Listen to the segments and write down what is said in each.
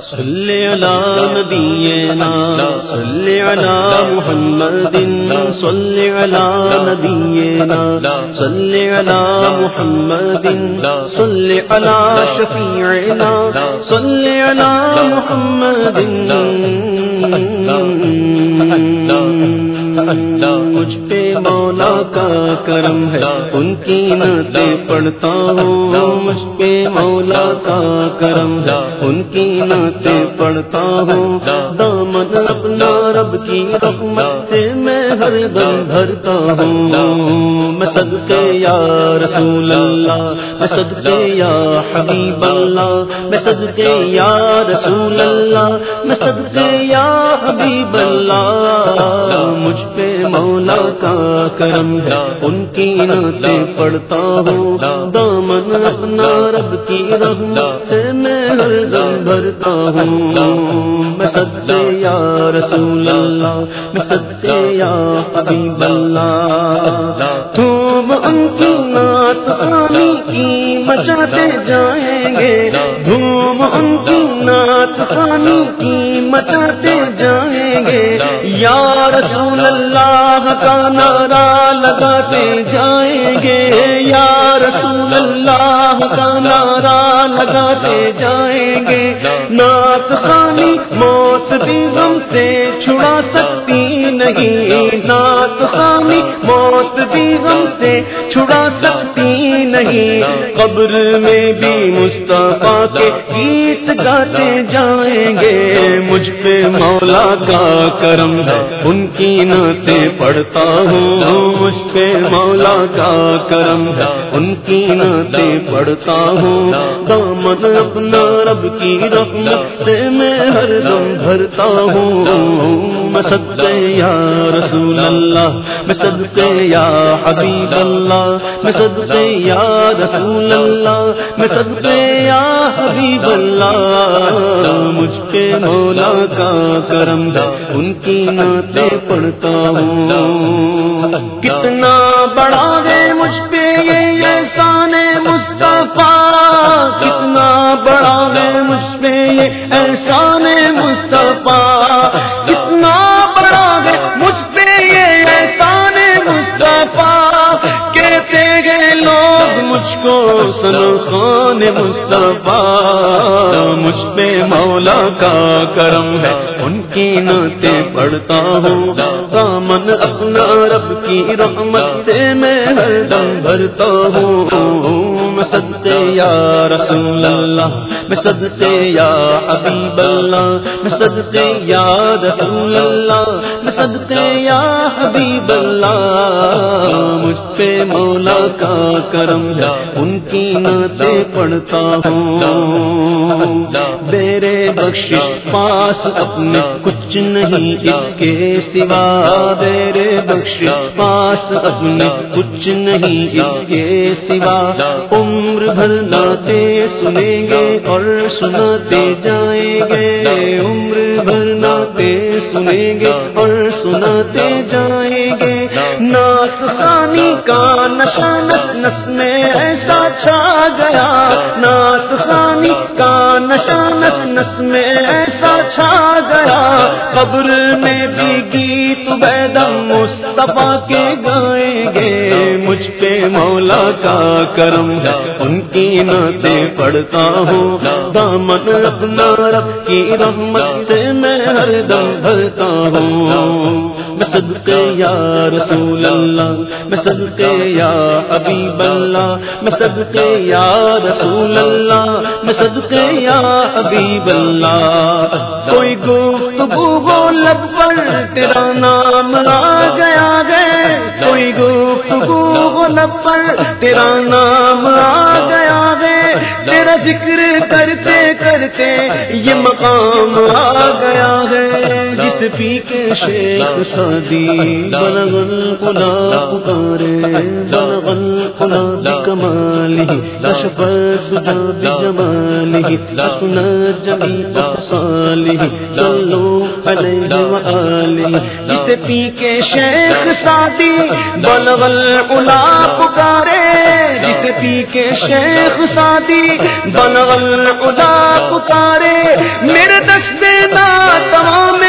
صلی علی نبینا صلی علی محمد، صلی علی نبینا صلی علی محمد، صلی علی شفیعنا صلی علی محمد. مجھ پہ مولا کا کرم ہے ان کی نعتیں پڑھتا ہوں مجھ پہ مولا کا کرم ہے ان کی نعتیں پڑھتا ہوں۔ دامن اپنا رب کی رحمت سے میں ہر دم بھرتا ہوں۔ میں صدقے یا رسول اللہ میں صدقے یا حبیب اللہ میں صدقے یا رسول اللہ میں صدقے یا حبیب اللہ اللہ کا کرم ہے، ان کی نعتیں پڑھتا ہوں۔ دامن اپنا رب کی رحمت سے میں ہر دم بھرتا ہوں۔ میں صدقے یا رسول اللہ، میں صدقے یا حبیب اللہ۔ تم ان کی نعت آنی کی مچاتے جائیں گے۔ دھوم ان کی نعت آنی کی مچاتے جائیں گے۔ یا رسول اللہ کا نعرہ لگاتے جائیں گے۔ یا رسول اللہ کا نعرہ لگاتے جائیں گے۔ نعت خانی موت بھی سے چھڑا سکتی نہیں۔ نعت خانی موت بھی سے چھڑا سکتی نہیں. قبر میں بھی مصطفیٰ کے گیت گاتے جائیں گے. مجھ پہ مولا کا کرم ہے، ان کی نعتیں پڑھتا ہوں. مجھ پہ مولا کا کرم ہے، ان کی نعتیں پڑھتا ہوں. دامن اپنا رب کی رحمت سے میں ہر دم بھرتا ہوں. میں صدقے یا رسول اللہ، میں صدقے یا حبیب اللہ، میں صدقے یا رسول اللہ، میں صدقے یا حبیب اللہ، مجھ پہ مولا کا کرم ان کی نعتیں پڑھتا ہوں۔ کتنا بڑا ہے مجھ پہ یہ احسان مصطفیٰ، کتنا بڑا ہے مجھ پہ یہ احسان خان مصطفیٰ مجھ پہ مولا کا کرم ہے۔ ان کی نعتیں پڑھتا ہوں۔ دامن اپنا رب کی رحمت سے میں ہر دم بھرتا ہوں۔ میں صدقے یا رسول اللہ، میں صدقے یا حبیب اللہ، میں صدقے یا رسول اللہ صدقے یا حبیب اللہ، مجھ پہ مولا کا کرم ہے، ان کی نعتیں پڑھتا ہوں۔ میرے بخش پاس اپنے کچھ نہیں، اس کے سوا میرے بخش پاس اپنے کچھ نہیں، اس کے سوا۔ بھر ناتے سنیں گے اور سناتے جائیں گے۔ عمر بھر ناتے سنیں گے اور سناتے جائیں گے۔ نعت خانی کا نشا نس نس میں ایسا چھا گیا۔ نعت خانی کا نشا نس نس میں ایسا چھا گیا۔ قبر میں بھی گیت بیدم مصطفیٰ کے گائیں گے۔ مولا کا کرم ہے، ان کی نعتیں پڑھتا ہوں۔ دامن اپنا رب کی رحمت سے میں ہر دم بھرتا ہوں۔ میں صدقے یا رسول اللہ، میں صدقے یا حبیب اللہ، میں صدقے یا رسول اللہ، میں صدقے یا حبیب اللہ۔ کوئی گفتگو لب پر، تیرا نام آ لب پر تیرا نام آ گیا ہے، تیرا ذکر کرتے کرتے یہ مقام آ گیا ہے۔ جس پی کے شیخ سادی بلغل کلا پکارے بلغل کلا جسے پی کے شیخ سادی بلغ العلا پکارے جسے پی کے شیخ سادی بلغ العلا پکارے میرے دستے نا تمام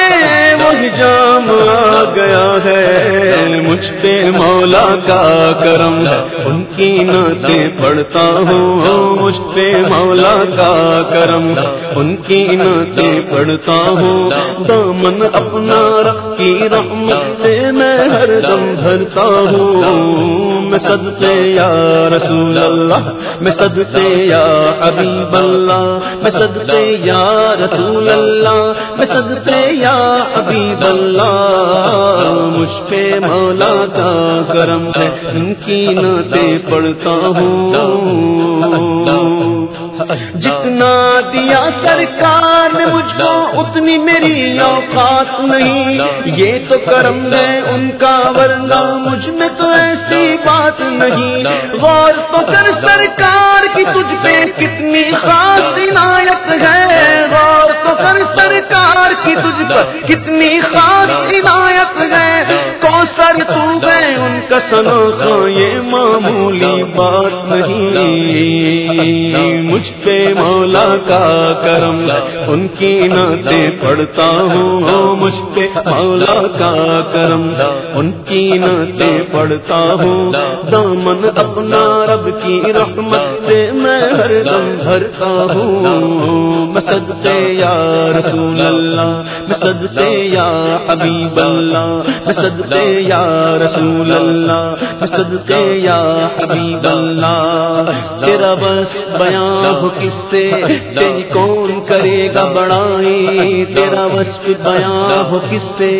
وہی جام آ گیا ہے مجھ پہ مولا کا کرم ان کی نعتیں پڑھتا ہوں مجھ پہ مولا کا کرم ان کی نعتیں پڑھتا ہوں دامن اپنا رب کی رحمت سے میں ہر دم بھرتا ہوں میں صدقے یا رسول اللہ، میں صدقے یا حبیب اللہ، میں صدقے یا رسول اللہ، میں صدقے یا حبیب اللہ۔ مجھ پہ مولا کا کرم ہے، ان کی نعتیں پڑھتا ہوں۔ جتنا دیا سرکار نے مجھ کو، اتنی میری اوقات نہیں۔ یہ تو کرم ہے ان کا، ورنہ مجھ میں تو ایسی بات نہیں۔ غور تو کر سرکار کی، تجھ پہ کتنی خاص عنایت ہے۔ غور تو کر سرکار کی، تجھ پر کتنی خاص عنایت ہے۔ کوسر تو گئے ان کا یہ معمولی بات نہیں۔ مجھ پہ مولا کا کرم ان کی نعتیں پڑھتا ہوں۔ مجھ پہ مولا کا کرم ان کی نعتیں پڑھتا ہوں۔ دامن اپنا رب کی رحمت سے میں ہر دم بھرتا ہوں۔ مسد یا رسول اللہ مسد یا حبیب اللہ مسد یا رسول اللہ۔ اللہ صدقے یا حبیب اللہ، تیرا بس بیان ہو کس سے، تیری کون کرے گا بڑائی، تیرا بس بیان ہو کس سے،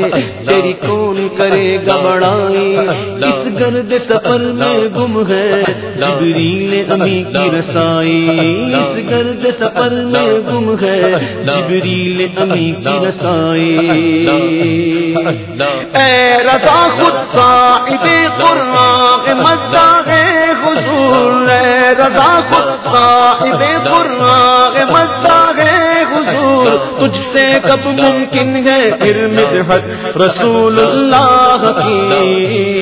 تیری کون کرے گا بڑائی اس گرد سفر میں گم ہے جبریل امی کی رسائی اس گرد سفر میں گم ہے۔ جبریل امی کی رسائی اے رضا خود صاحب قرآن مدہ ہے حضور اے رضا خود صاحب قرآن مدہ ہے حضور۔ تجھ سے کب ممکن ہے پھر مدحت رسول اللہ کی۔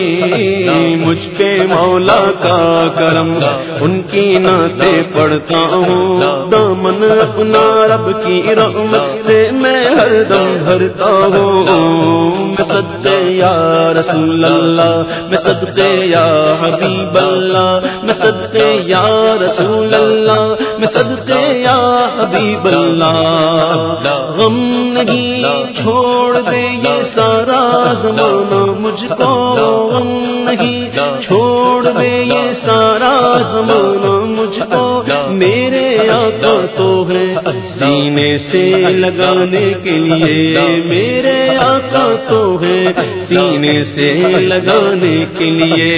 مجھ پہ مولا کا کرم ان کی نعتیں پڑھتا ہوں۔ دامن اپنا رب کی رحمت سے میں ہر دم بھرتا ہوں۔ میں صدقے یا رسول اللہ، میں صدقے یا حبیب اللہ، میں صدقے یا رسول اللہ، میں صدقے یا حبیب اللہ۔ غم نہیں چھوڑ دے یہ سارا زمانہ مجھ کو غم نہیں چھوڑ دے یہ سارا زمانہ مجھ کو میرے آقا تو ہے سینے سے لگانے کے لیے میرے آقا تو ہے سینے سے لگانے کے لیے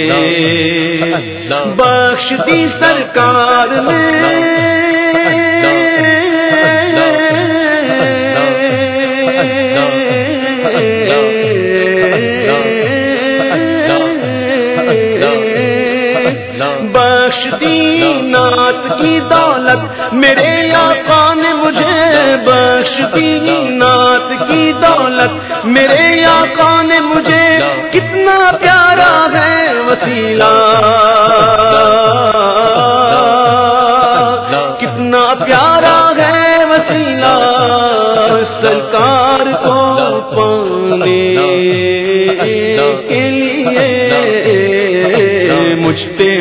بخش دی سرکار میں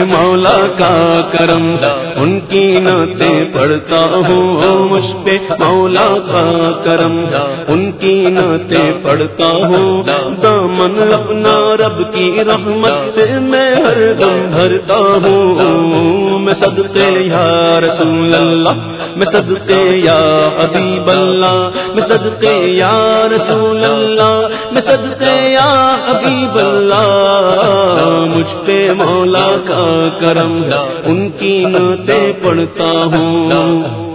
مولا کا کرم، ان کی نعتیں پڑھتا ہوں مجھ پہ مولا کا کرم۔ ان کی نعتیں پڑھتا ہوں دامن اپنا رب کی رحمت سے میں ہر دم بھرتا ہوں۔ میں صدقے یا رسول اللہ میں صدقے یا حبیب اللہ، میں صدقے یا رسول اللہ، میں صدقے یا حبیب اللہ۔ مجھ پہ مولا کا کرم، ان کی نعتیں پڑھتا ہوں۔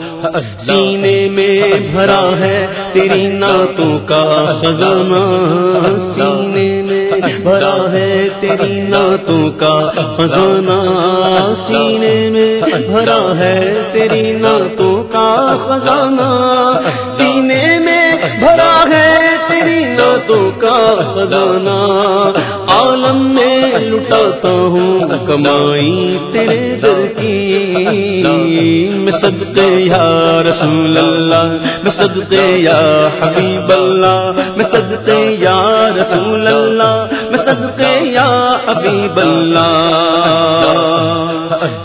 سینے میں بھرا ہے تیری نعتوں کا خزانہ، سینے بھرا ہے تیری نعتوں کا خزانہ سینے میں بھرا ہے تیری نعتوں کا خزانہ سینے میں بھرا ہے تیری نعتوں کا خزانہ عالم میں لٹاتا ہوں کمائی تیرے در کی میں صدقے یا رسول اللہ میں صدقے یا حبیب اللہ میں صدقے یا رسول اللہ حبیب اللہ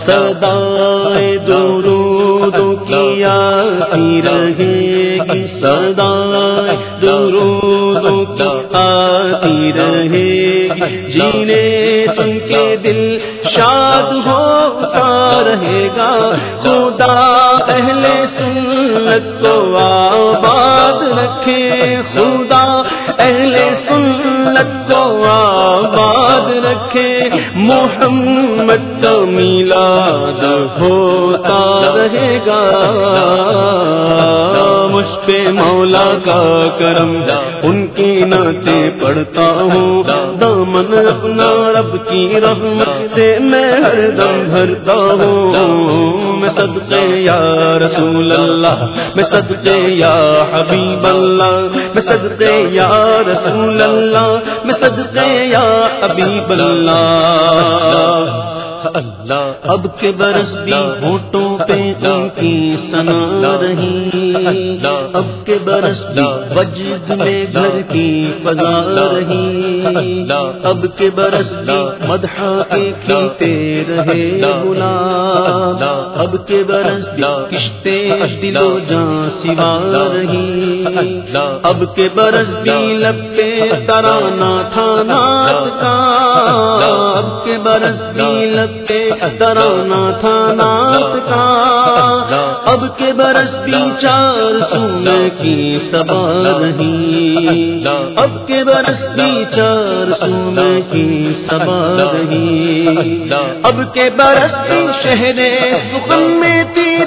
سدا درود کی آتی رہے گی سدا درود کی آتی رہے گی۔ جینے سن کے دل شاد ہوتا رہے گا، خدا اہل سنت کو آباد رکھے۔ خدا اہل سنت کو آباد رکھے محمد کا میلاد ہوتا رہے گا۔ مجھ پہ مولا کا کرم ان کی نعتیں پڑھتا ہوں۔ دامن اپنا رب کی رحمت سے میں ہر دم بھرتا ہوں۔ میں صدقے یا رسول اللہ، میں صدقے یا حبیب اللہ، میں صدقے یا رسول اللہ، میں صدقے یا حبیب اللہ۔ اللہ اب کے برس بھی ہوٹوں پہ ان کی سنا رہی۔ اب کے برس بھی وجد میں گھر کی فضا رہی۔ اب کے برس بھی مدحا کے کھیتے رہے بلا اب کے برس بھی کشتے دل و جان سوا رہی۔ اب کے برس بھی لپے ترانا تھا نات کا۔ اب کے برس بھی لپ ترانا تھا نات کا۔ اب کے برس بھی چار سون کی سبا رہی۔ اب کے برس بھی چار سون کی سبا رہی۔ اب کے برس بھی شہر سکن میں تھی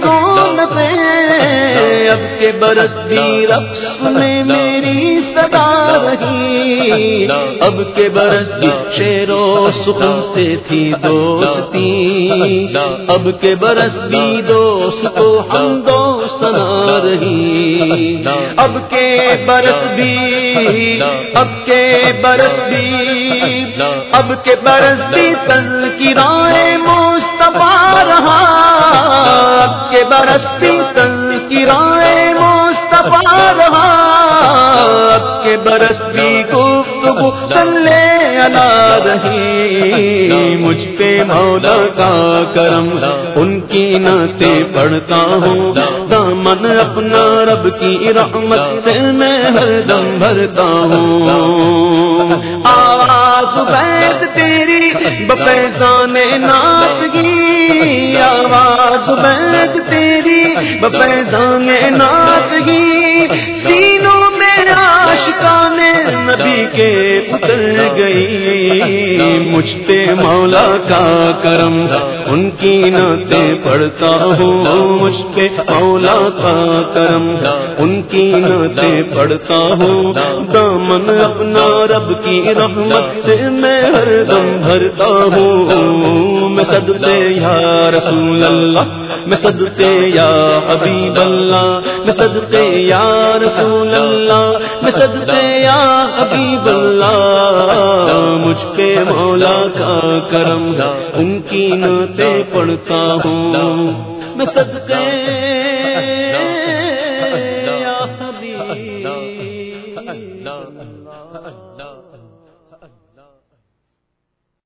اب کے برس بھی رقص میں میری صدا رہی۔ اب کے برس بھی شیر و سکن سے تھی دوستی۔ اب کے برس بھی دوست کو ہم دو سنا رہی۔ اب کے برس بھی، اب کے برس بھی، اب کے برس بھی تن کی رائے مستفا رہا۔ کے برس بھی تن کی رائے مستفا رہا۔ کے برس بھی گفتگو چلے الا رہی مجھ پہ مولا کا کرم، ان کی نعتیں پڑھتا ہوں۔ دامن اپنا رب کی رحمت سے میں ہر دم بھرتا ہوں۔ آواز بیت تیری، بپیزان نات گی آواز بیت تیری بپیزان نات گی سینوں میں عاشقان نبی کے اتر گئی۔ مجھ پہ مولا کا کرم، ان کی نعتیں پڑھتا ہوں۔ مجھ پہ مولا کا کرم، ان کی نعتیں پڑھتا ہوں۔ دامن اپنا رب کی رحمت سے میں ہر دم بھرتا ہوں۔ صدقے یا رسول اللہ؟ میں صدقے یا حبیب اللہ؟ میں صدقے یا رسول اللہ؟ میں صدقے یا حبیب اللہ؟ مجھ پہ مولا کا کرم ان کی نعتیں پڑھتا ہوں۔ میں صدقے